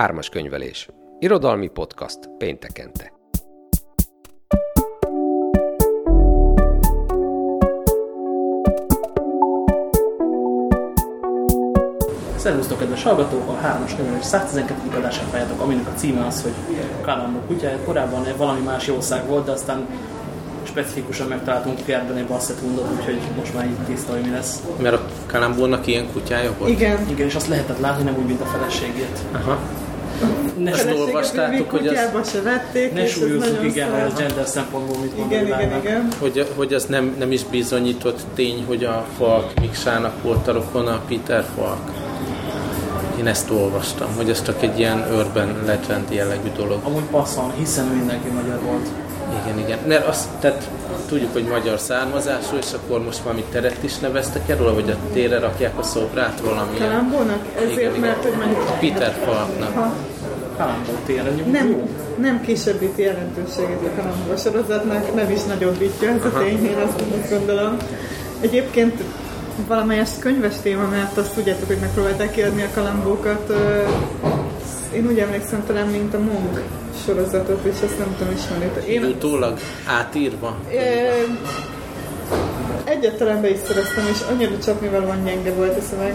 Ármas könyvelés. Irodalmi podcast péntekente. Szervusztok, kedves hallgatók! A 3-as könyvelés 112. adását várjátok, aminek a címe az, hogy Kalambó kutyája. Korábban valami más jószág volt, de aztán specifikusan megtaláltunk kertben egy bassetundot, úgyhogy most már így tiszta, hogy mi lesz. Mert a Kalambónak ilyen kutyája volt? Igen. Igen, és azt lehetett látni, nem úgy, mint a feleségét. Aha. Ne, Ezt olvastátok, hogy az- se vették, ne súlyozzuk, igen, ez gender szempontból mit Igen, a igen, világnak. igen. Hogy, hogy az nem, nem is bizonyított tény, hogy a Falk Miksának volt a rokona a Peter Falk. Én ezt olvastam, hogy ez csak egy ilyen urban legend jellegű dolog. Amúgy passzol, hiszen mindenki magyar volt. Igen, igen. Mert azt, tehát tudjuk, hogy magyar származású, és akkor most valami teret is neveztek el róla, vagy a térre rakják a szobrát valami. Kalambónak? Ezért, mert hogy mondjuk Peter Falknak. ha Térre nyugodt. nem, nem kisebbíti jelentőségét a Kalambó sorozatnak, nem is nagyobbítja ez a tény, én azt, gondolom. Egyébként valamelyest könyves téma, mert azt tudjátok, hogy megpróbálták kiadni a kalambókat. Én úgy emlékszem talán, mint a Monk sorozatot, és azt nem tudom ismerni. Én, Utólag átírva. Ö, Egyáltalán be is szereztem, és annyira csapnivalóan gyenge volt a szöveg.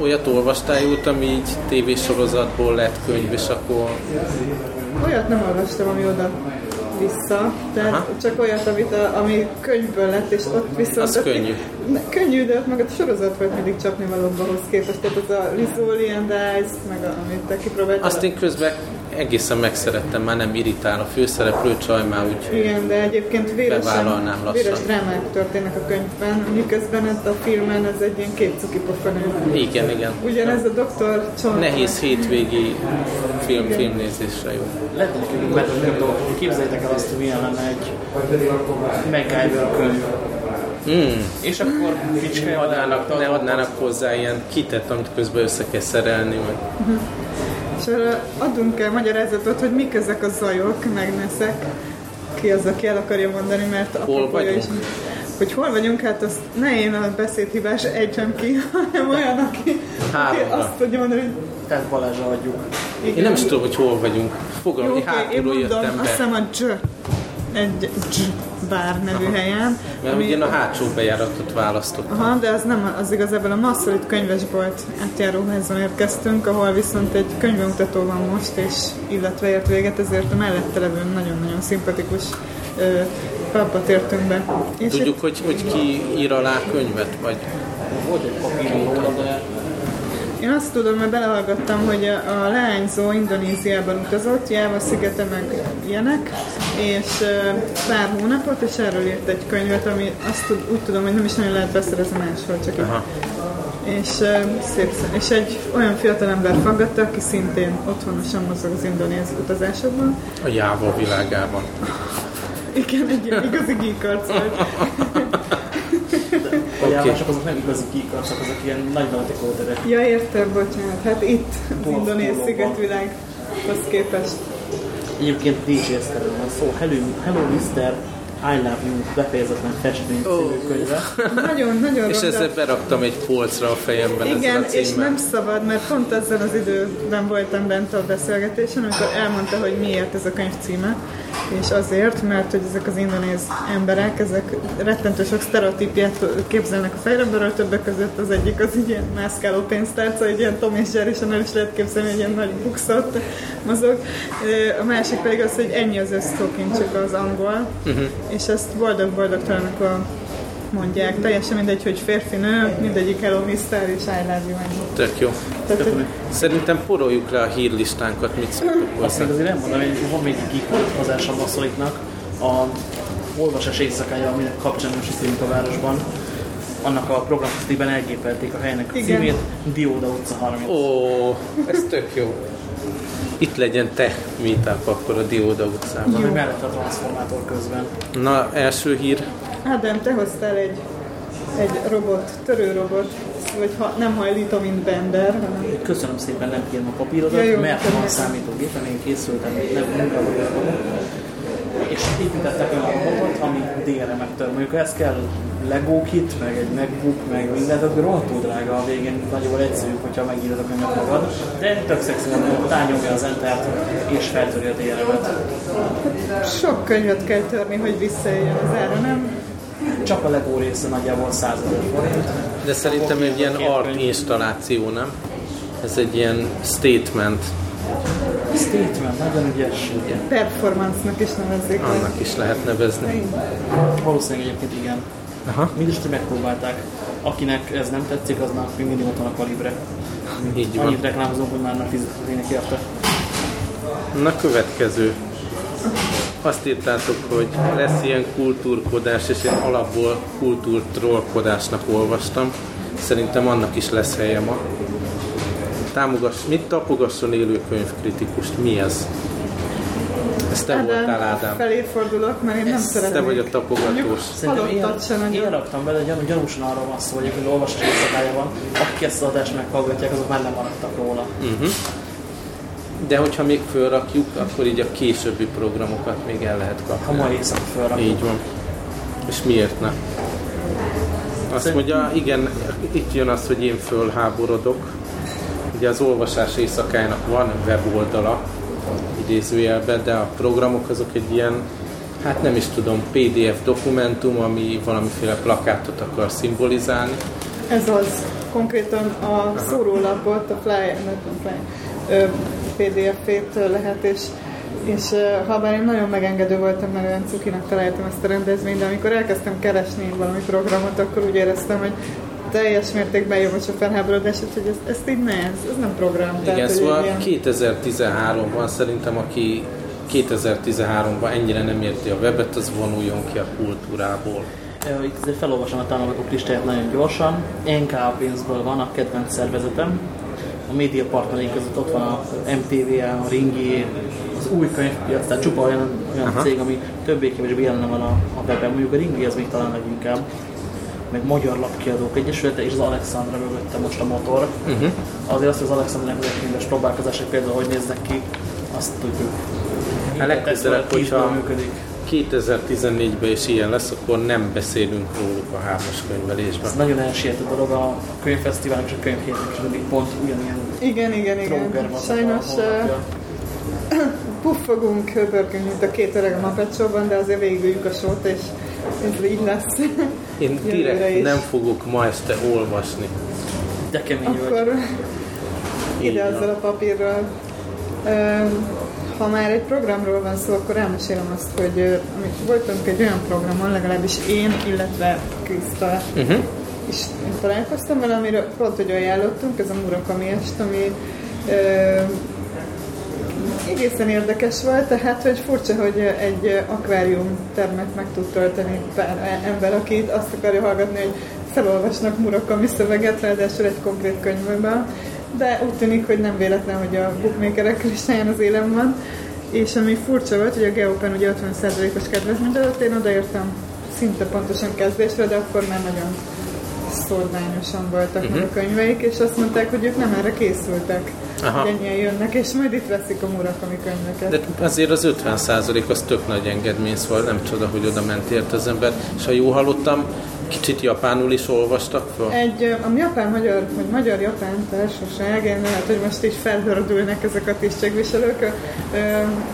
Olyat olvastál jót, ami így tévésorozatból lett könyv, és akkor Olyat nem olvastam, ami oda vissza, tehát Aha. csak olyat, amit a, ami könyvből lett, és ott viszont... Az könnyű. Ne, könnyű, de ott meg a sorozat volt mindig csapni valóbbahhoz képest, tehát az a Lizoli and Dice, meg a, amit te kipróbáltál. Azt én közben egészen megszerettem, már nem irritál a főszereplő csaj, már úgy Igen, de egyébként véresen, Bevállalnám lassan. véres drámák történnek a könyvben, miközben ez a filmen ez egy ilyen két cuki pofanő. Igen, igen. Ugyanez a doktor Csont. Nehéz hétvégi film, filmnézésre jó. Lehet, hogy. Képzeljétek el azt, hogy milyen lenne egy MacGyver könyv. Mm. És akkor Kicske Ne adnának, ne adnának hozzá ilyen kitet, amit közben össze kell szerelni, meg És arra adunk el magyarázatot, hogy mik ezek a zajok, megnézek. Ki az, aki el akarja mondani, mert a Hol vagyunk? Hogy hol vagyunk, hát azt ne én a beszédhibás egy sem ki, hanem olyan, aki, aki azt tudja mondani, hogy Tehát Balázsra adjuk. igen. Én nem is tudom, hogy hol vagyunk. Fogalom, Jó, hogy oké, én hátulról mondom, jöttem azt be. hiszem a J, egy bár nevű helyen. Mert ami- ugye én a hátsó bejáratot választottam. Aha, de az nem, az igazából a Masszolit könyvesbolt átjáróházon érkeztünk, ahol viszont egy könyvbemutató van most, és illetve ért véget, ezért a mellette levő nagyon-nagyon szimpatikus ö, pubba tértünk be. És Tudjuk, hogy, hogy ki ír alá könyvet, vagy Volt egy róla, de Én azt tudom, mert belehallgattam, hogy a, a leányzó Indonéziában utazott, Jáva szigete meg ilyenek, és pár hónapot, és erről írt egy könyvet, ami azt tud, úgy tudom, hogy nem is nagyon lehet beszerezni máshol, csak. Aha. És, szép, és egy olyan fiatalember faggatta, aki szintén otthonosan mozog az indonéz utazásokban. a Jáva világában. Igen, egy igazi geek a járások azok nem igazi kikarcok, azok ilyen nagy nautikóterek. Ja, értem, bocsánat. Hát itt az indonéz szigetvilág az képest. Egyébként DJS-ről van szó. Hello, Hello Mr. I Love You befejezetlen festmény című könyve. Nagyon, nagyon És ezzel beraktam egy polcra a fejemben ezzel Igen, a és nem szabad, mert pont ezzel az időben voltam bent a beszélgetésen, amikor elmondta, hogy miért ez a könyv címe, és azért, mert hogy ezek az indonéz emberek, ezek rettentő sok sztereotípiát képzelnek a fejemberről, többek között az egyik az egy ilyen mászkáló pénztárca, egy ilyen Tom és Jerry, el is lehet képzelni, egy ilyen nagy bukszot mozog. A másik pedig az, hogy ennyi az csak az angol, uh-huh. és ezt boldog-boldogtalanak a mondják. Teljesen mindegy, hogy férfi-nő, mindegyik Hello Mister és I love you. Tök jó. Tehát, hogy Szerintem poroljuk rá a hírlistánkat, mit szoktuk Azt még azért elmondom, hogy van még egy geek a Masszolitnak, a olvasás éjszakája, aminek kapcsán most a városban. Annak a programköztében elgépelték a helynek a Igen. címét, Dióda utca 30. Ó, ez tök jó. Itt legyen te meetup akkor a Dióda utcában. Ami mellett a transformátor közben. Na, első hír. Ádám, te hoztál egy, egy robot, törőrobot, vagy ha, nem hajlítom, mint Bender, hanem Köszönöm szépen, nem kérem a papírodat, Ja, jó, mert köszönöm. van számítógépen, én készültem, nem munkavállaló. És építettek olyan robotot, ami DRM-ektől. Mondjuk ha ez kell Lego kit, meg egy MacBook, meg mindent, akkor rohadtul drága a végén, nagyobb egyszerű, hogyha megírod a könyvet magad. De tök szexi, hogy tányolja az entert és feltöri a DRM-et. Sok könyvet kell törni, hogy visszajöjjön az ára, nem? Csak a Lego része nagyjából 100 ezer forint. De szerintem egy ilyen art installáció, nem? Ez egy ilyen statement, Statement, nagyon ügyes. Igen. Performance-nak is nevezzék. vagy- annak is lehet nevezni. Valószínűleg egyébként igen. Aha. Mindis, hogy megpróbálták. Akinek ez nem tetszik, aznak még mindig ott van a kalibre. Így van. Annyit reklámozunk, hogy már nem fizetnének érte. Na következő. Azt írtátok, hogy lesz ilyen kultúrkodás, és én alapból kultúrtrollkodásnak olvastam. Szerintem annak is lesz helye ma. Támogass, mit tapogasson élő könyvkritikust? Mi ez? Ez te voltál, Ádám. Felé fordulok, mert én nem szeretnék. Te vagy a tapogatós. Szerintem én, Halottat sem én raktam bele, gyan, gyanúsan arról van szó, hogy az olvasás van. Akik ezt az adást meghallgatják, azok már nem maradtak róla. Uh-huh. De hogyha még fölrakjuk, akkor így a későbbi programokat még el lehet Ha kapni. ma éjszaka felrakjuk. Így van. És miért ne? Azt mondja, igen, itt jön az, hogy én fölháborodok. Ugye az olvasás éjszakájának van weboldala, idézőjelben, de a programok azok egy ilyen, hát nem is tudom, PDF dokumentum, ami valamiféle plakátot akar szimbolizálni. Ez az. Konkrétan a szórólapot, a fly, nem tudom, fly, ö, PDF-ét lehet, és, és ha bár én nagyon megengedő voltam, mert olyan cukinak találtam ezt a rendezvényt, de amikor elkezdtem keresni valami programot, akkor úgy éreztem, hogy teljes mértékben jó a felháborodás, hogy ezt, ezt így ne, ez, ez nem program. Igen, hogy szóval ilyen- 2013-ban szerintem, aki 2013-ban ennyire nem érti a webet, az vonuljon ki a kultúrából. Itt azért felolvasom a támogatók listáját nagyon gyorsan. NK pénzből van a kedvenc szervezetem. A média partnereink között ott van a MTV, a Ringi, az új könyvpiac, tehát csupa olyan, olyan Aha. cég, ami többé-kevésbé jelen van a, a webben. Mondjuk a Ringi az még talán leginkább. Meg Magyar Lapkiadók Egyesülete és az Alexandra mögötte most a motor. Uh-huh. Azért azt, hogy az Alexandra könyves próbálkozások például hogy néznek ki, azt tudjuk. Hát legközelebb, hogyha- működik. 2014-ben is ilyen lesz, akkor nem beszélünk róluk a hármas könyvelésben. Ez nagyon elsietett dolog a könyvfesztiválok és a könyvhétek, és mindig pont ugyanilyen Igen, igen, igen. Sajnos puffogunk, höbörgünk, mint a két öreg a Muppet Show-ban, de azért végigüljük a sót, és ez így lesz. Én direkt is. nem fogok ma este olvasni. De kemény vagy. Akkor Így ide azzal a papírral. Ö, Ha már egy programról van szó, akkor elmesélem azt, hogy voltunk egy olyan programon, legalábbis én, illetve Kriszta Uh-huh. is találkoztam vele, amiről pont, hogy ajánlottunk, ez a Murakami est, ami ö, egészen érdekes volt, tehát hogy furcsa, hogy egy akvárium termet meg tud tölteni pár ember, aki azt akarja hallgatni, hogy felolvasnak Murakami szöveget, ráadásul egy konkrét könyvből, de úgy tűnik, hogy nem véletlen, hogy a bookmakerek listáján az élem van, és ami furcsa volt, hogy a Geopen ugye 50%-os kedvezményt adott, én odaértem szinte pontosan kezdésre, de akkor már nagyon szorványosan voltak uh-huh. meg a könyveik, és azt mondták, hogy ők nem erre készültek, Aha. hogy ennyien jönnek, és majd itt veszik a Murakami könyveket. De azért az 50% az tök nagy engedmény, szóval nem csoda, hogy oda ment ért az ember. És ha jól hallottam, kicsit japánul is olvastak fel? Egy a japán-magyar, vagy magyar-japán társaság, én lehet, hogy most is felhördülnek ezek a tisztségviselők,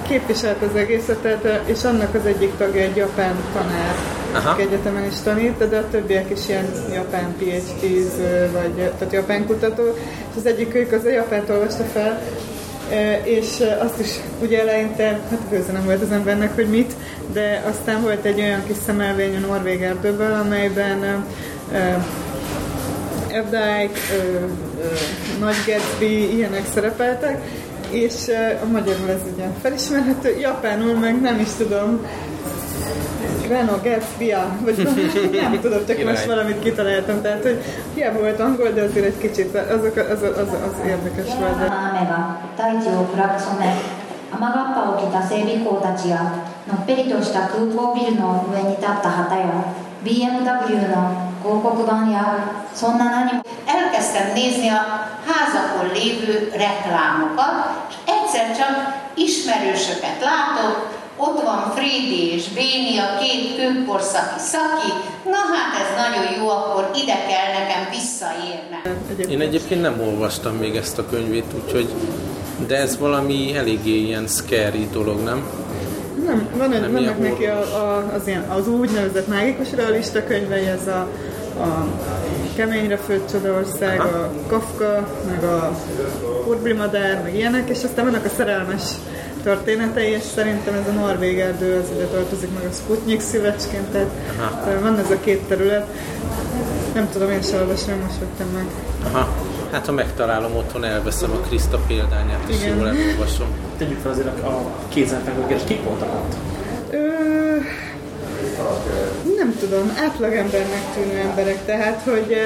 képviselt az egészet, tehát, ö, és annak az egyik tagja egy japán tanár, Aha. aki egyetemen is tanít, de a többiek is ilyen japán PhD-z, ö, vagy tehát japán kutató, és az egyik az a japánt olvasta fel, és azt is ugye eleinte, hát gőze nem volt az embernek, hogy mit, de aztán volt egy olyan kis szemelvény a Norvég erdőből, amelyben ö, Nagy Gatsby, ilyenek szerepeltek, és a magyarul ez ugye felismerhető, japánul meg nem is tudom, Renault Gatsby, vagy nem tudom, csak Király. most valamit kitaláltam, tehát hogy hiába volt angol, de azért egy kicsit azok, az, az, az, az érdekes volt. De 雨が大地を暗く染め雨がっぱを着た整備工たちやのっぺりとした空港ビルの上に立った旗や BMW の広告板やそんな何も elkezdtem nézni a házakon lévő reklámokat, és egyszer csak ismerősöket látok, ott van Frédi és Béni, a két kőkorszaki szaki, na hát ez nagyon jó, akkor ide kell nekem visszaérnem. Én egyébként nem olvastam még ezt a könyvét, úgyhogy de ez valami eléggé ilyen scary dolog, nem? Nem, van egy, Nem vannak neki a, a, az, ilyen, az úgynevezett mágikus realista könyvei, ez a, a Keményre főtt Csodaország, Aha. a Kafka, meg a Kurblimadár, meg ilyenek, és aztán vannak a szerelmes történetei, és szerintem ez a Norvég erdő, az ide tartozik meg a Sputnik szívecsként, tehát Aha. van ez a két terület. Nem tudom, én sem olvasom, most vettem meg. Aha. Hát ha megtalálom otthon, elveszem a Krista példányát, és Igen. jól elolvasom. Tegyük fel azért a kézenfekvők, és kik voltak ott? Ö, nem tudom, átlagembernek tűnő emberek, tehát, hogy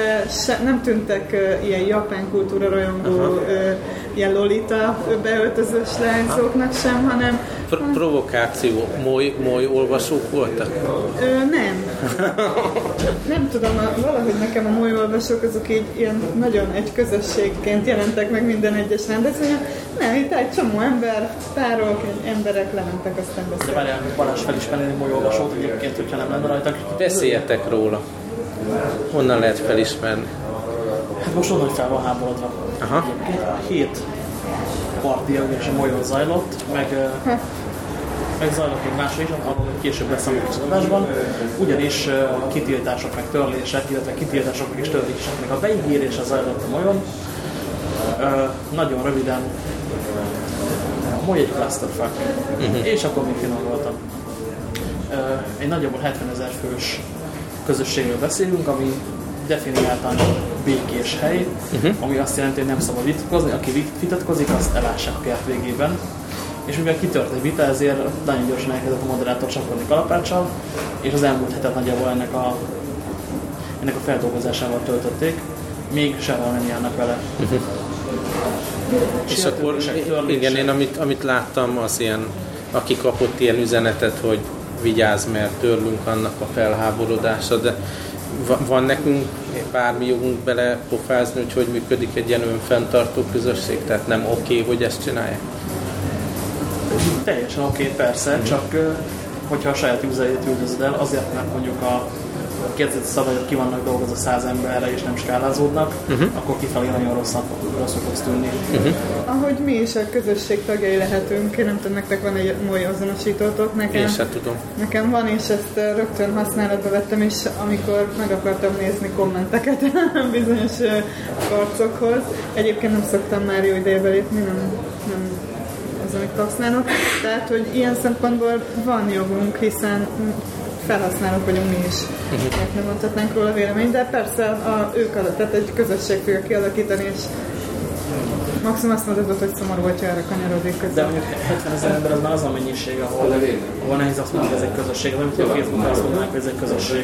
se, nem tűntek ilyen japán kultúra rajongó, ö, ilyen lolita beöltözős lányzóknak sem, hanem Pro- provokáció, moly, moly olvasók voltak? ö, nem. Nem tudom, a, valahogy nekem a moly olvasók azok így ilyen nagyon egy közösségként jelentek meg minden egyes rendezvényen. Nem, itt egy csomó ember, párok, egy emberek lementek, aztán De beszéltek. várjál, Balázs felismerni a olvasót egyébként, hogyha nem lenne rajta. Beszéljetek róla. Honnan lehet felismerni? Hát most onnan, fel van háborodva. Aha. Egyébként hét partia ugyanis a molyon zajlott, meg, ö, meg zajlott még másra is, arról hogy később lesz a kis adásban, ugyanis a kitiltások meg törlések, illetve kitiltások meg és törlések meg a beígérése zajlott a. Ö, nagyon röviden a moly egy clusterfuck, és akkor még finom voltam. Egy nagyjából 70 ezer fős közösségről beszélünk, ami definiáltan békés hely, uh-huh. ami azt jelenti, hogy nem szabad vitatkozni, aki vit- vitatkozik, azt elássák a kert végében. És mivel kitört egy vita, ezért nagyon gyorsan elkezdett a moderátor csapkodni kalapáccsal, és az elmúlt hetet nagyjából ennek a, ennek a feldolgozásával töltötték, még sehol nem járnak vele. És akkor, Sértődések, törlések. igen, én amit, amit láttam, az ilyen, aki kapott ilyen üzenetet, hogy vigyázz, mert törlünk annak a felháborodása, de va- van nekünk bármi jogunk bele pofázni, hogy hogy működik egy ilyen önfenntartó közösség, tehát nem oké, okay, hogy ezt csinálják. Teljesen oké, okay, persze, csak ö, hogyha a saját userét üldözöd el, azért, mert mondjuk a kezdeti szabályok ki vannak dolgozva száz emberre és nem skálázódnak, uh-huh. akkor kifelé nagyon rosszat, rosszul fogsz tűnni. Uh-huh. Ahogy mi is a közösség tagjai lehetünk, én nem tudom, nektek van egy moly azonosítótok, nekem, Én se tudom. nekem van, és ezt eh, rögtön használatba vettem, és amikor meg akartam nézni kommenteket bizonyos eh, arcokhoz, egyébként nem szoktam már jó ideje lépni, nem, nem az, amit használok, tehát, hogy ilyen szempontból van jogunk, hiszen felhasználók vagyunk mi is, uh-huh. nem mondhatnánk róla véleményt, de persze a, ők alatt, tehát egy közösség fogja kialakítani, és maximum azt mondhatod, hogy szomorú, hogyha erre kanyarodik De közben. mondjuk 70 ezer ember az már az a mennyiség, ahol, ahol nehéz azt mondani, hogy ez egy közösség. Nem, hogy a Facebookon azt mondanák, hogy ez egy közösség.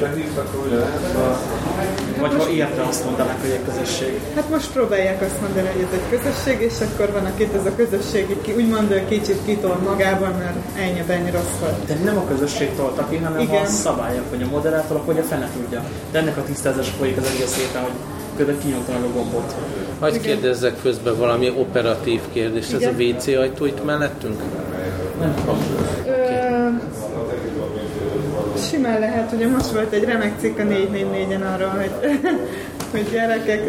Vagy ha érte azt mondanák, hogy egy közösség. Hát most próbálják azt mondani, hogy ez egy közösség, és akkor van, akit ez a közösség ki, úgymond kicsit kitol magában, mert ennyi, ennyi rossz volt. De nem a közösség tolta ki, hanem Igen. a szabályok, vagy a moderátorok, vagy a fene tudja. De ennek a tisztázása folyik az egész héten, hogy közben kinyomtam a gombot. Hagyj kérdezzek közben valami operatív kérdést. Ez a. WC ajtó itt mellettünk? Ö, simán lehet, ugye most volt egy remek cikk a 444-en arról, hogy, hogy gyerekek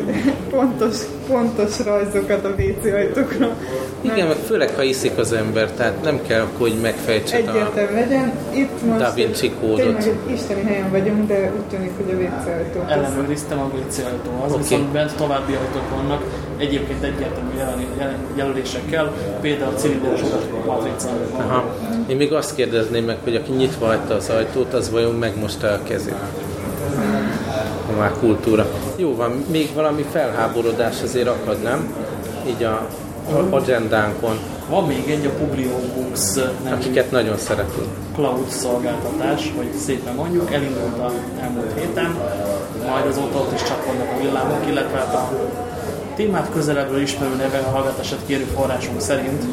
pontos, pontos rajzokat a WC ajtókra. Igen, meg főleg ha iszik az ember, tehát nem kell akkor, hogy megfejtsed a... Egyértelmű legyen. Itt most Da Vinci kódot. tényleg egy isteni helyen vagyunk, de úgy tűnik, hogy a WC ajtó. Ellenőriztem a WC ajtó, az Oké. okay. viszont bent további ajtók vannak, egyébként egyértelmű jelen, jelölésekkel, például a matrica. Aha. Én még azt kérdezném meg, hogy aki nyitva hagyta az ajtót, az vajon megmosta a kezét? Már kultúra. Jó van, még valami felháborodás azért akad, nem? Így a a agendánkon, Van még egy a Publio Books akiket nagyon szeretünk. cloud szolgáltatás, hogy szépen mondjuk, elindult a elmúlt héten, majd azóta ott is csapodnak a villámok, illetve hát a témát közelebbről ismerő neve a hallgatását kérő forrásunk szerint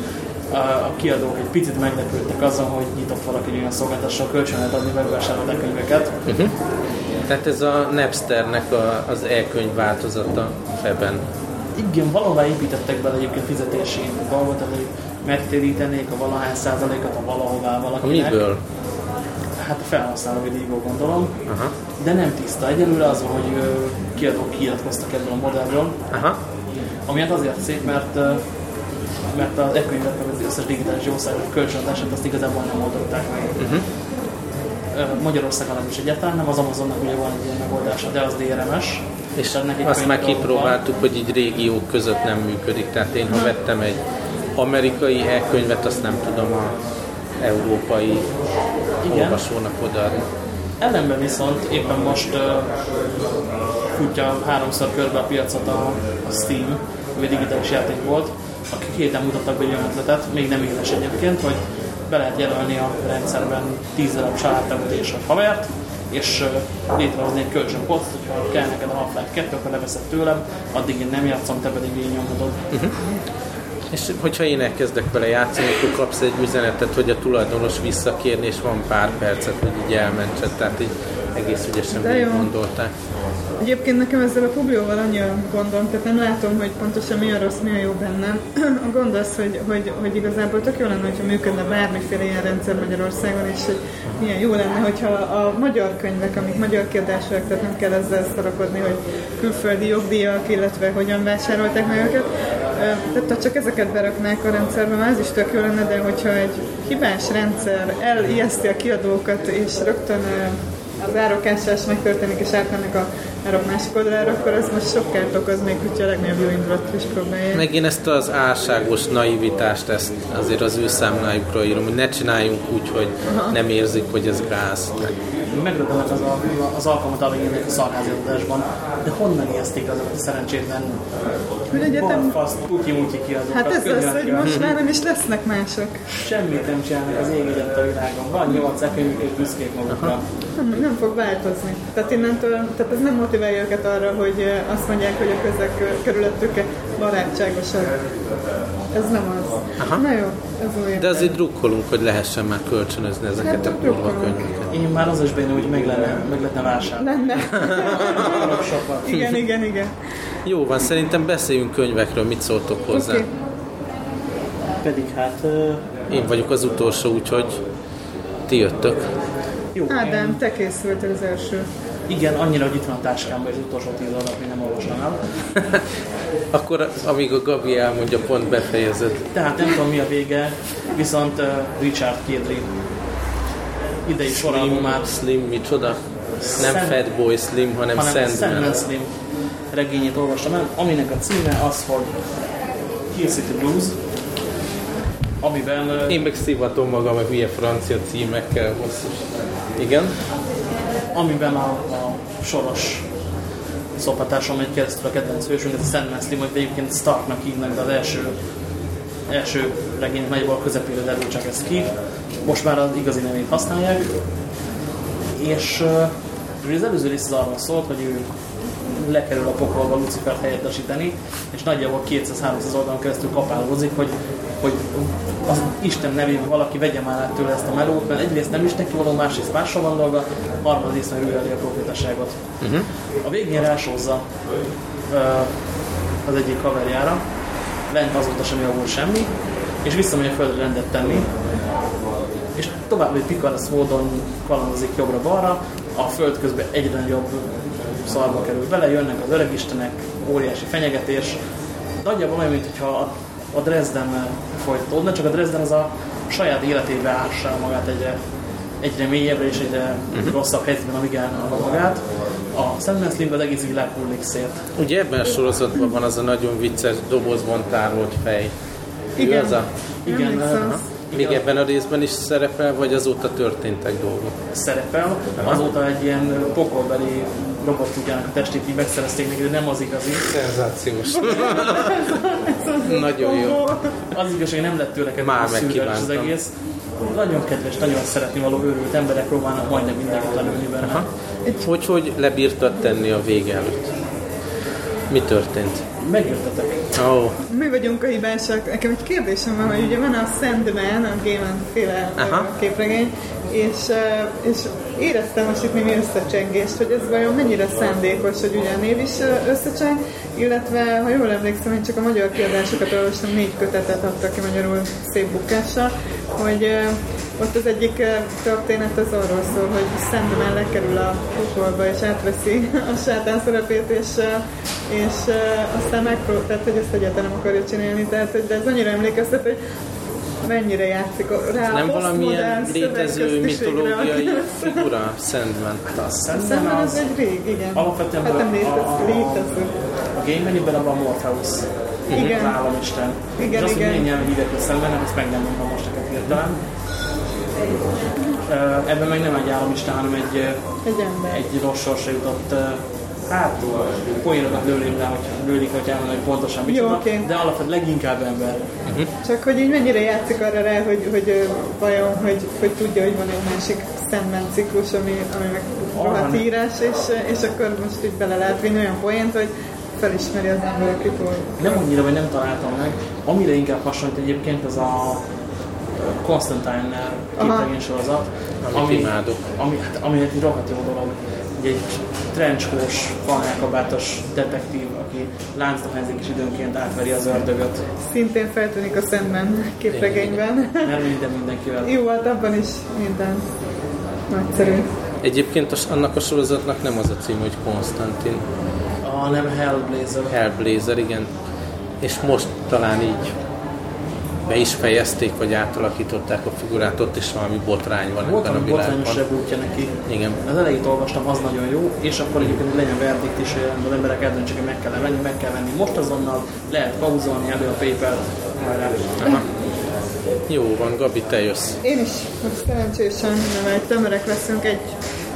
a kiadók egy picit meglepődtek azon, hogy nyitott valaki egy olyan szolgáltatással kölcsön lehet adni megvásárolt könyveket. Tehát ez a Napsternek a, az e-könyv változata Feben. Igen, valahová építettek bele egyébként fizetési dolgot, hogy megtérítenék a valahány százalékot a valahová A valakinek. miből? Hát a felhasználói légó gondolom, Aha. de nem tiszta. Egyelőre az van, hogy kiadók kiadkoztak ebből a modellről, Aha. ami hát azért szép, mert mert az e-könyvek meg az összes digitális jószágok kölcsönadását azt igazából nem oldották meg. Uh-huh. Magyarországon nem is egyáltalán nem, az Amazonnak ugye van egy ilyen megoldása, de az DRMS. És neki azt már kipróbáltuk, hogy így régiók között nem működik. Tehát én, ha vettem egy amerikai e-könyvet, azt nem tudom a európai Igen. olvasónak odaadni. Ellenben viszont éppen most uh, futja háromszor körbe a piacot a, a Steam, ami digitális játék volt, akik héten mutattak be egy olyan ötletet, még nem éles egyébként, hogy be lehet jelölni a rendszerben 10 darab családtagot és a havert, és létrehozni egy kölcsönpost, hogyha kell neked a Half-Life 2, akkor leveszed tőlem, addig én nem játszom, te pedig így nyomhatod. És hogyha én elkezdek vele játszani, akkor kapsz egy üzenetet, hogy a tulajdonos visszakérni, és van pár percet, hogy így elmentsed. Tehát így egész ügyesen gondolták. Egyébként nekem ezzel a Publióval annyi a gondom, tehát nem látom, hogy pontosan mi a rossz, mi a jó benne. A gond az, hogy, hogy, hogy igazából tök jó lenne, hogyha működne bármiféle ilyen rendszer Magyarországon, és hogy milyen jó lenne, hogyha a magyar könyvek, amik magyar kiadásúak, tehát nem kell ezzel szarakodni, hogy külföldi jogdíjak, illetve hogyan vásárolták meg őket. Tehát ha csak ezeket beraknák a rendszerbe, már ez is tök jó lenne, de hogyha egy hibás rendszer elijeszti a kiadókat, és rögtön az árokásás megtörténik, és átmennek a árok másik oldalára, akkor ez most sok kárt okoz, még hogyha a legnagyobb jó indulat is próbálják. Meg én ezt az álságos naivitást, ezt azért az ő számlájukra írom, hogy ne csináljunk úgy, hogy nem érzik, hogy ez gáz. Megrögölnek az, a, az alkalmat arra írni a szarházadásban, de honnan ijeszték azokat a szerencsétlen Hogy egyetem, balfaszt, kutyi-mutyi kiadókat? hát ez az, hogy most már nem is lesznek mások. Semmit nem csinálnak az ég a világon. Van nyolc könyvük, és büszkék magukra. Nem, nem fog változni. Tehát innentől, tehát ez nem motiválja őket arra, hogy azt mondják, hogy a közeg körülöttük barátságosabb. Ez nem az. Aha. Na jó, azért drukkolunk, hogy lehessen már kölcsönözni ezeket Hát, a kurva könyveket. Én már az is benne, hogy meg, lenne, meg lehetne vásárolni. Lenne. Sokat. igen, igen, igen. Jó van, szerintem beszéljünk könyvekről, mit szóltok hozzá. Oké. Pedig hát... ö, Én vagyok az utolsó, úgyhogy ti jöttök. Jó, Ádám, te készültél az első. Igen, annyira, hogy itt van a táskámban, és az utolsó tíz még nem olvastam el. Akkor amíg a Gabi elmondja, pont befejezed. Tehát nem tudom mi a vége, viszont uh, Richard Kedri idei Slim, soralbumát, Slim, micsoda? Nem Sand- Fatboy Slim, hanem, hanem Sandman. Sandman Slim regényét olvastam el, aminek a címe az, hogy Hill City Blues, amiben ö, Én meg szivatom magam a hülye francia címekkel hosszú. Igen? amiben a, a soros szopatáson megy keresztül a kedvenc hősünk, ez a Sandman Slim, hogy egyébként Starknak hívnak, de az első, első regény nagyjából a közepére derül csak ez ki. Most már az igazi nevét használják. És uh, az előző rész az arról szólt, hogy ő lekerül a pokolba Lucifert helyettesíteni, és nagyjából 200-300 oldalon keresztül kapálózik, hogy, hogy az Isten nevében valaki vegye már át tőle ezt a melót, mert egyrészt nem is neki való, másrészt máshol van dolga, harmadrészt meg ő a profétaságot. Uh-huh. A végén rásózza ö, az egyik haverjára, lent azóta sem javul semmi, és visszamegy a földre rendet tenni, és tovább egy pikarasz módon kalandozik jobbra-balra, a föld közben egyre nagyobb szarba kerül bele, jönnek az öreg istenek, óriási fenyegetés. Nagyjából olyan, mintha a, Dresden folytatódna, csak a Dresden az a saját életébe ássa magát egyre, egyre mélyebbre és egyre uh-huh. rosszabb helyzetben, amíg elmarad magát. A Sandman Slim az egész világ hullik szét. Ugye ebben a sorozatban van az a nagyon vicces dobozban tárolt fej. Igen. Ő az a, Igen, Aha. még ebben a részben is szerepel, vagy azóta történtek dolgok? szerepel. Azóta egy ilyen pokolbeli robot tudjának a testét így megszerezték neki, de nem az igazi. Szenzációs. Nagyon jó. Az igazság, hogy nem lett tőle Már szűrős az megkívántam. egész. Nagyon kedves, nagyon szeretni való őrült emberek próbálnak majdnem mindenkit tanulni benne. Hogy, hogy lebírtad tenni a vége előtt? Mi történt? Megjöttetek. Oh, Mi vagyunk a hibásak. Nekem egy kérdésem van, hogy ugye van a Sandman, a Gaiman féle Aha. képregény, és, ö, és éreztem most itt némi összecsengést, hogy ez vajon mennyire szándékos, hogy ugye a név is ö, összecseng, illetve, ha jól emlékszem, én csak a magyar kiadásokat olvastam, négy kötetet adtak ki magyarul szép bukással, hogy, ö, ott az egyik történet az arról szól, hogy Sandman lekerül a pokolba és átveszi a sátán szerepét, és, és aztán megpróbál, tehát hogy ezt egyáltalán nem akarja csinálni, tehát hogy de ez annyira emlékeztet, hogy mennyire játszik rá Nem a valamilyen létező mitológiai figura, Sandman. Hát a Sandman Sandman az az egy rég, igen. alapvetően hát nem a- létező, a- létező. a Game Menu-ben a Morpheus. Igen. Az államisten. Igen, és azt, igen. hogy milyen nyelven hívják a Sandmannek, ezt meg nem mondom most neked hirtelen. Ebben meg nem egy államisten, hanem egy, Egy ember. egy rossz sorsra jutott hát poénokat lőlik rá, hogy lőlik, hogy elmondani, hogy pontosan mit Jó, oké. de alapvetően leginkább ember. Csak hogy így mennyire játszik arra rá, hogy, hogy vajon, hogy, hogy tudja, hogy van egy másik Sandman ciklus, ami, ami meg rohadt írás, és, és akkor most így bele lehet vinni olyan poént, hogy felismeri az ember, hol. Nem annyira, vagy nem találtam meg. Amire inkább hasonlít egyébként, az a Constantine Aha. képregény sorozat. Amit imádok. Ami, hát, ami egy rohadt jó dolog. Ugye egy trenchkós, falmelkabátos detektív, aki láncba helyezik és időnként átveri az ördögöt. Szintén feltűnik a Sandman képregényben. Mert minden mindenkivel. Jó, hát abban is minden nagyszerű. Egyébként az, annak a sorozatnak nem az a cím, hogy Konstantin. A nem Hellblazer. Hellblazer, igen. És most talán így be is fejezték, vagy átalakították a figurát, ott is valami botrány van Volt ebben a világban. rebútja neki. Igen. Az elejét olvastam, az nagyon jó, és akkor egyébként legyen verdikt is, hogy az emberek eldöntsék, hogy meg kell venni, meg kell venni most azonnal, lehet pauzolni elő a PayPal, hajrá. Jó van, Gabi, te jössz. Én is most szerencsésen, mivel egy tömörek leszünk, egy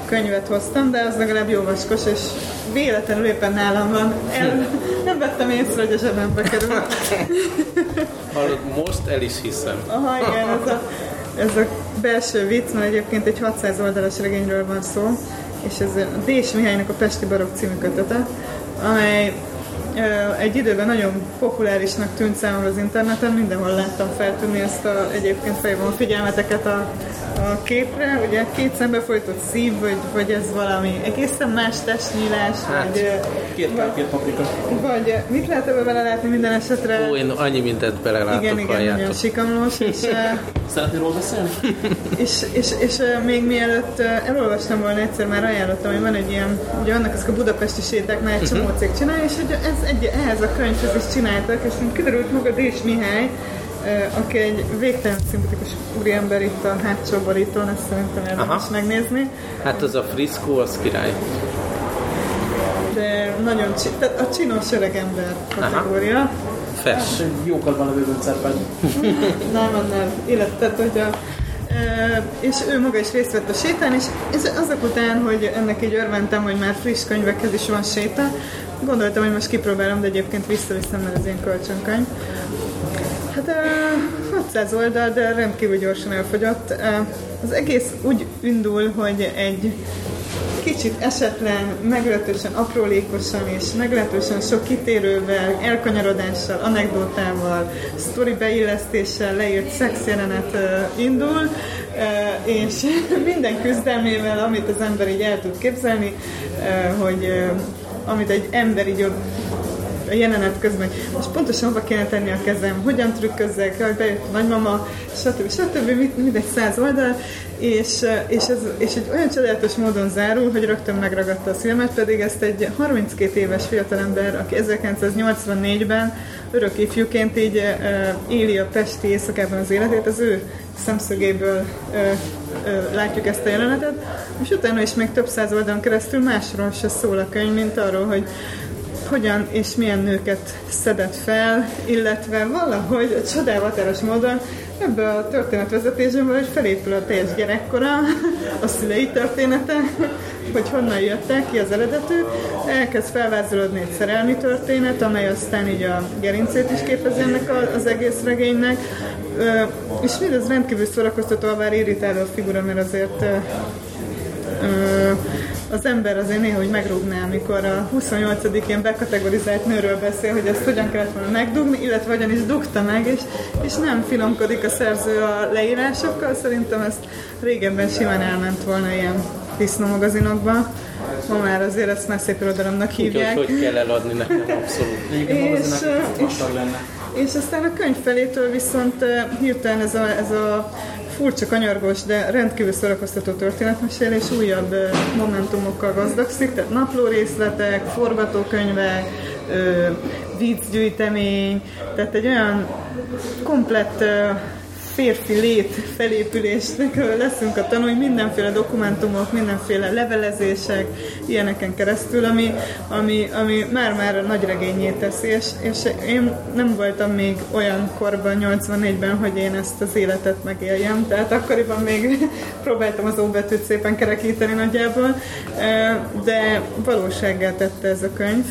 könyvet hoztam, de az legalább jó vaskos, és véletlenül éppen nálam van. El, nem vettem észre, hogy a zsebembe került. Hallod, most el is hiszem. Aha, igen, ez a, ez a belső vicc, mert egyébként egy 600 oldalas regényről van szó, és ez a Dés Mihálynak a Pesti Barokk című kötete, amely egy időben nagyon populárisnak tűnt számomra az interneten, mindenhol láttam feltűnni ezt a, egyébként felhívom a figyelmeteket a, a képre, ugye két szembe folytott szív, vagy, vagy ez valami egészen más testnyílás, Hát, vagy, Két kár, két paprika. vagy mit lehet ebbe bele látni minden esetre? Ó, én annyi mindent belelátok, igen, igen, nagyon halljátok. sikamlós, és Szeretnél róla beszélni? és, és, és ö, még mielőtt elolvastam volna egyszer, már ajánlottam, hogy van egy ilyen, ugye vannak ezek a budapesti sétáknál egy csomó cég csinálja, és hogy ez egy, ehhez a könyvhez is csináltak, és kiderült maga Dés Mihály, aki egy végtelen szimpatikus úriember itt a hátsó borítón, ezt szerintem érdemes Aha. megnézni, Hát az a friszkó, az király. de nagyon csi, tehát a csinos öreg ember kategória. Fes. Hát, egy jókadban levő szerped. Nem, annál illetve, hogy a, és ő maga is részt vett a sétán, és ez azok után, hogy ennek így örventem, hogy már friss könyvekhez is van séta, gondoltam, hogy most kipróbálom, de egyébként visszaviszem, mert ez ilyen kölcsönkönyv. Hát e, 600 oldal, de rendkívül gyorsan elfogyott. Az egész úgy indul, hogy egy kicsit esetlen, meglehetősen aprólékosan és meglehetősen sok kitérővel, elkanyarodással, anekdotával, sztori beillesztéssel leírt szexjelenet indul, és minden küzdelmével, amit az ember így el tud képzelni, hogy amit egy ember így a jelenet közben, most pontosan hova kéne tenni a kezem, hogyan trükközzek, hogy bejött a nagymama, stb. stb. Mind, mindegy száz oldal, és, és, ez, és egy olyan csodálatos módon zárul, hogy rögtön megragadta a szilmet, pedig ezt egy 32 éves fiatalember, aki 1984-ben örök ifjúként így uh, éli a Pesti éjszakában az életét, az ő szemszögéből uh, uh, látjuk ezt a jelenetet, és utána is még több száz oldalon keresztül másról se szól a könyv, mint arról, hogy hogyan és milyen nőket szedett fel, illetve valahogy csodálatos módon ebbe a történetvezetésben hogy felépül a teljes gyerekkora, a szülei története, hogy honnan jöttek ki az eredetű, elkezd felvázolódni egy szerelmi történet, amely aztán így a gerincét is képezi ennek az egész regénynek, és mindez rendkívül szórakoztató, bár irritáló a figura, mert azért az ember azért néha hogy megrúgná, amikor a 28. ilyen bekategorizált nőről beszél, hogy ezt hogyan kellett volna megdugni, illetve hogyan is dugta meg, és, és nem finomkodik a szerző a leírásokkal, szerintem ezt régebben simán elment volna ilyen disznó magazinokba. Ma már azért ezt már szép irodalomnak Úgyhogy hívják. hogy kell eladni nekem abszolút. És, vastag lenne. És aztán a könyv felétől viszont hirtelen ez a, ez a furcsa, kanyargós, de rendkívül szórakoztató történetmesélés újabb momentumokkal gazdagszik, tehát napló részletek, forgatókönyvek, viccgyűjtemény, tehát egy olyan komplett férfi lét felépülésnek leszünk a tanulni, mindenféle dokumentumok, mindenféle levelezések, ilyeneken keresztül, ami, ami, ami már-már nagy regényé teszi, és, és én nem voltam még olyan korban, 84-ben, hogy én ezt az életet megéljem, tehát akkoriban még próbáltam az óbetűt szépen kerekíteni nagyjából, de valósággá tette ez a könyv,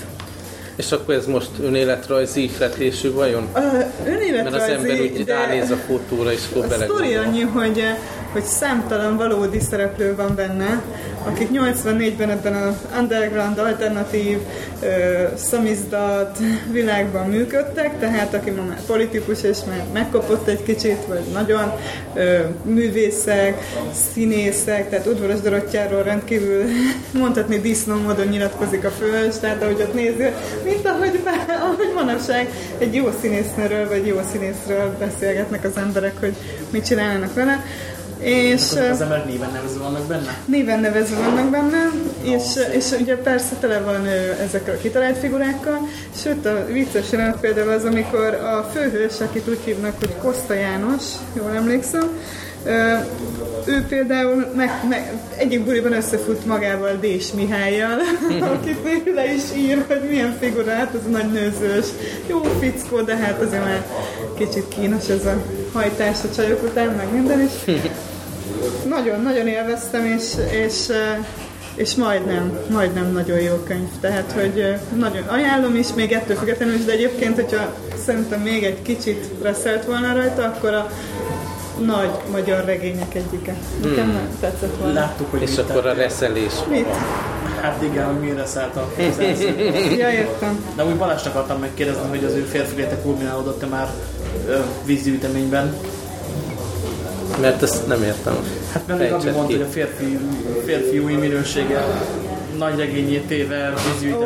és akkor ez most önéletrajzi ihletésű vajon? A, önéletrajzi, Mert az ember úgy de ránéz a fotóra, és akkor A sztori annyi, hogy, hogy számtalan valódi szereplő van benne, akik 84-ben ebben az underground, alternatív, uh, szamizdat világban működtek, tehát aki ma már politikus és már megkapott egy kicsit, vagy nagyon uh, művészek, színészek, tehát udvaros Dorottyáról rendkívül mondhatni disznó módon nyilatkozik a főhős, tehát ahogy ott nézi, mint ahogy, ahogy manapság egy jó színésznőről vagy jó színészről beszélgetnek az emberek, hogy mit csinálnak vele. És, az emberek néven nevezve vannak benne? Néven nevezve vannak benne, és, és ugye persze tele van ezekkel a kitalált figurákkal, sőt a vicces jelenet például az, amikor a főhős, akit úgy hívnak, hogy Koszta János, jól emlékszem, ő például meg, meg, egyik buliban összefut magával Dés Mihályjal, akit még le is ír, hogy milyen figura, hát ez a nagy nőzős, jó fickó, de hát azért már kicsit kínos ez a hajtás a csajok után, meg minden is. Nagyon-nagyon élveztem, és, és és majdnem, majdnem nagyon jó könyv. Tehát, hogy nagyon ajánlom is, még ettől függetlenül is, de egyébként, hogyha szerintem még egy kicsit reszelt volna rajta, akkor a nagy magyar regények egyike. Nekem hmm. nem tetszett volna. Láttuk, hogy És akkor a reszelés. Mit? Hát igen, hogy mire szállt a Ja, értem. De úgy Balást akartam megkérdezni, hogy az ő férfi léte kulminálódott-e már vízgyűjteményben. Mert ezt nem értem. Hát mert Gabi mondta, hogy a férfi, férfiúi minősége nagy regényét téve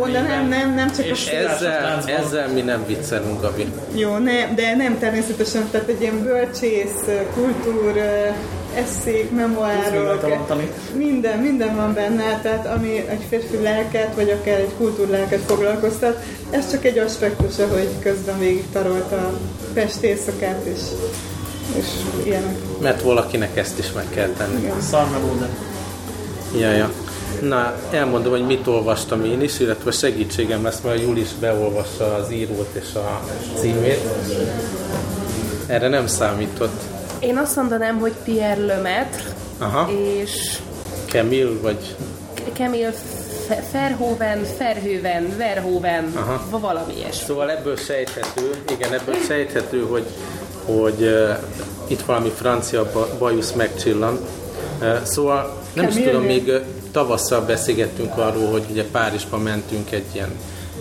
Ó, de nem, nem, nem csak és a ezzel, ezzel mi nem viccelünk, Gabi. Jó, ne, de nem természetesen, tehát egy ilyen bölcsész, kultúr, eszék, memoárok, minden, minden van benne, tehát ami egy férfi lelket, vagy akár egy kultúrlelket foglalkoztat, ez csak egy aspektusa, hogy közben végig tarolta a Pest éjszakát, és, és ilyenek. Mert valakinek ezt is meg kell tenni. Szarmelóde. Ja, ja. Na, elmondom, hogy mit olvastam én is, illetve segítségem lesz, mert Julis beolvassa az írót és a címét. Erre nem számított. Én azt mondanám, hogy Pierre Lemaitre, Aha. és... Camille, vagy... Camille Verhoeven, Verhoeven, Verhoeven, Aha. valami ilyesmi. Szóval ebből sejthető, igen, ebből sejthető, hogy, hogy uh, itt valami francia bajusz megcsillan. Uh, szóval nem is tudom, még tavasszal beszélgettünk arról, hogy ugye Párizsba mentünk egy ilyen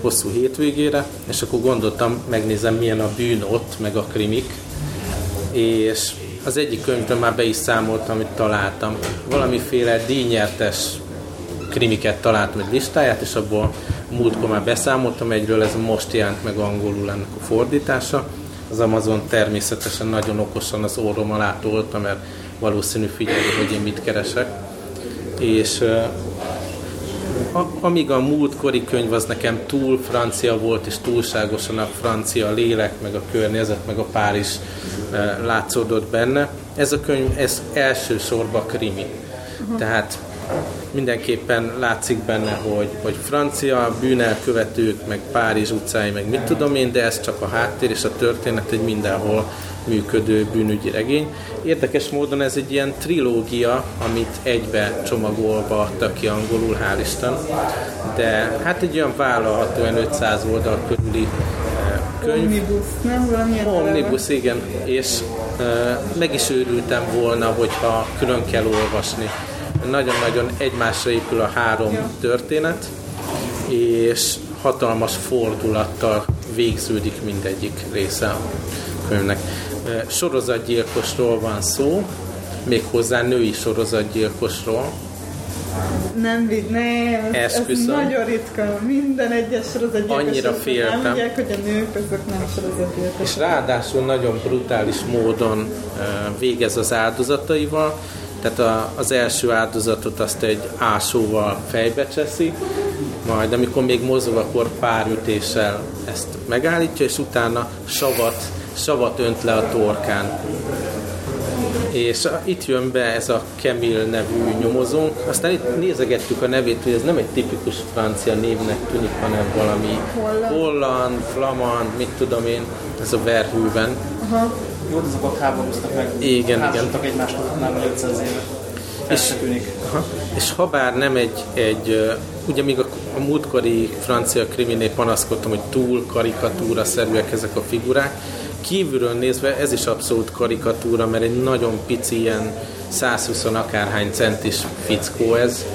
hosszú hétvégére, és akkor gondoltam, megnézem milyen a bűn ott, meg a krimik, és az egyik könyvben már be is számoltam, amit találtam. Valamiféle díjnyertes krimiket találtam egy listáját, és abból múltkor már beszámoltam egyről, ez most jelent meg angolul ennek a fordítása. Az Amazon természetesen nagyon okosan az orrom alá tolta, mert valószínű figyelni, hogy én mit keresek és a, amíg a múltkori könyv az nekem túl francia volt, és túlságosan a francia lélek, meg a környezet, meg a Párizs látszódott benne, ez a könyv, ez elsősorban krimi. Uh-huh. Tehát mindenképpen látszik benne, hogy, hogy francia bűnelkövetők, meg Párizs utcái, meg mit tudom én, de ez csak a háttér és a történet egy mindenhol működő bűnügyi regény. Érdekes módon ez egy ilyen trilógia, amit egybe csomagolva adta ki angolul, hál' Isten. De hát egy olyan vállalható, olyan 500 oldal körüli eh, könyv. Omnibus, nem? Valamilyen Omnibus, igen. És uh, meg is őrültem volna, hogyha külön kell olvasni. Nagyon-nagyon egymásra épül a három ja. történet, és hatalmas fordulattal végződik mindegyik része a könyvnek sorozatgyilkosról van szó, méghozzá női sorozatgyilkosról, Nem, nem, ez, ez Esküszöm. nagyon ritka. Minden egyes sorozatgyilkos Annyira féltem. Elmondják, hogy a nők azok nem sorozatgyilkosok. És ráadásul nagyon brutális módon végez az áldozataival, tehát a, az első áldozatot azt egy ásóval fejbe cseszi, majd amikor még mozog, akkor pár ütéssel ezt megállítja, és utána savat, savat önt le a torkán. És itt jön be ez a Kemil nevű nyomozónk. Aztán itt nézegettük a nevét, hogy ez nem egy tipikus francia névnek tűnik, hanem valami Holland. holland flamand, mit tudom én, ez a Verhűven. Aha. Jó, azok háborúztak meg. Igen, Házasodtak egymástól már 500 éve. Aha. És ha bár nem egy, egy ugye még a, a múltkori francia kriminé panaszkodtam, hogy túl karikatúra szerűek ezek a figurák, kívülről nézve ez is abszolút karikatúra, mert egy nagyon pici ilyen 120 akárhány centis fickó ez,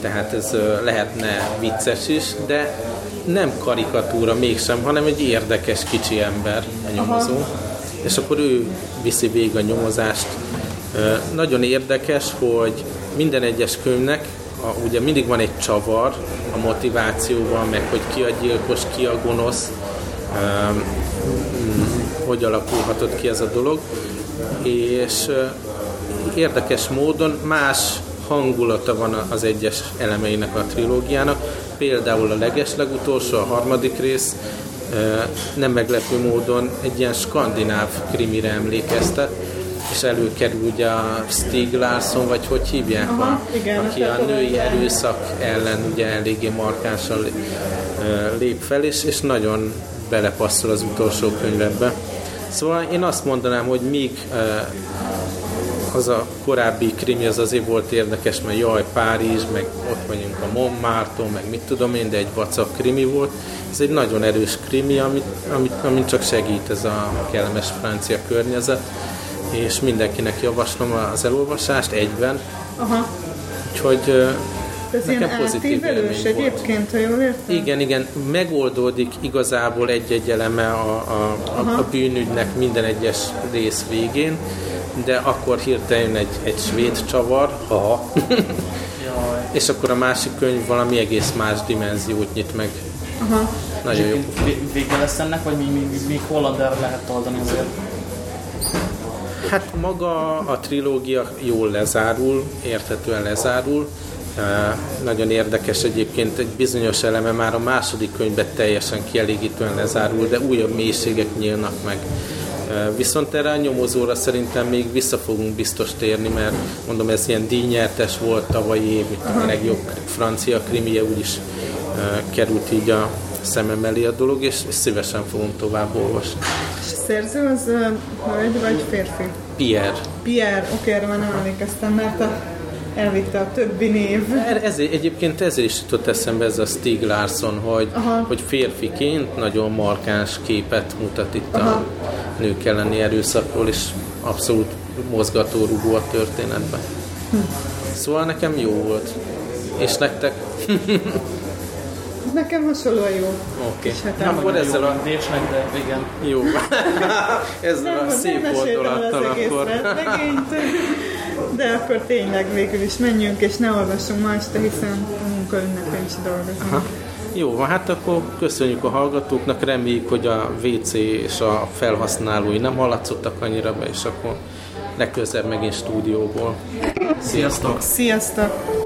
tehát ez lehetne vicces is, de nem karikatúra mégsem, hanem egy érdekes kicsi ember a nyomozó. És akkor ő viszi végig a nyomozást. Nagyon érdekes, hogy minden egyes könyvnek a, ugye mindig van egy csavar a motivációban, meg hogy ki a gyilkos, ki a gonosz, hogy alakulhatott ki ez a dolog, és érdekes módon más hangulata van az egyes elemeinek a trilógiának. Például a legeslegutolsó, a harmadik rész nem meglepő módon egy ilyen skandináv krimire emlékeztet, és előkerül ugye a Stieg Larsson, vagy hogy hívják, Aha, a, igen, aki a női erőszak ellen ugye eléggé markánsan ö, lép fel, és, és nagyon belepasszol az utolsó könyvebe. Szóval én azt mondanám, hogy míg ö, az a korábbi krimi az azért volt érdekes, mert jaj, Párizs, meg ott vagyunk a Montmartre, meg mit tudom én, de egy vacak krimi volt. Ez egy nagyon erős krimi, amit, amit, amit csak segít ez a kellemes francia környezet, és mindenkinek javaslom az elolvasást egyben, Aha. úgyhogy ö, Ez ilyen nekem pozitív átívelős élmény volt. egyébként, ha jól értem? Igen, igen, megoldódik igazából egy-egy eleme a, a, a, a bűnügynek minden egyes rész végén, de akkor hirtelen egy, egy svéd csavar, ha, és akkor a másik könyv valami egész más dimenziót nyit meg. Aha. Nagyon jó. Vége lesz ennek, vagy még, még, még Hollandára lehet oldani azért? Hát maga a trilógia jól lezárul, érthetően lezárul. Nagyon érdekes egyébként, egy bizonyos eleme már a második könyvben teljesen kielégítően lezárul, de újabb mélységek nyílnak meg. Viszont erre a nyomozóra szerintem még vissza fogunk biztos térni, mert mondom, ez ilyen díjnyertes volt tavalyi év, a legjobb francia krimie, úgyis került így a szemem elé a dolog, és, szívesen fogom tovább olvasni. És a szerző az hölgy vagy férfi? Pierre. Pierre, oké, erre már nem emlékeztem, mert a, elvitte a többi név. Er- Ezért, egyébként ezért is jutott eszembe ez a Stieg Larsson, hogy, Aha. hogy férfiként nagyon markáns képet mutat itt Aha. a nők elleni erőszakról, és abszolút mozgatórugó a történetben. Szóval nekem jó volt. És nektek? Nekem hasonlóan jó. Oké. És hát Okay. Akkor ezzel a... Désnek, de igen. Jó. ezzel a szép oldalattal akkor... regényt, de akkor tényleg végül is menjünk, és ne olvassunk ma este, hiszen a munka ünnepén is dolgozunk. Aha. Jó, van, hát akkor köszönjük a hallgatóknak, reméljük, hogy a WC és a felhasználói nem hallatszottak annyira be, és akkor legközelebb megint stúdióból. Sziasztok! Sziasztok!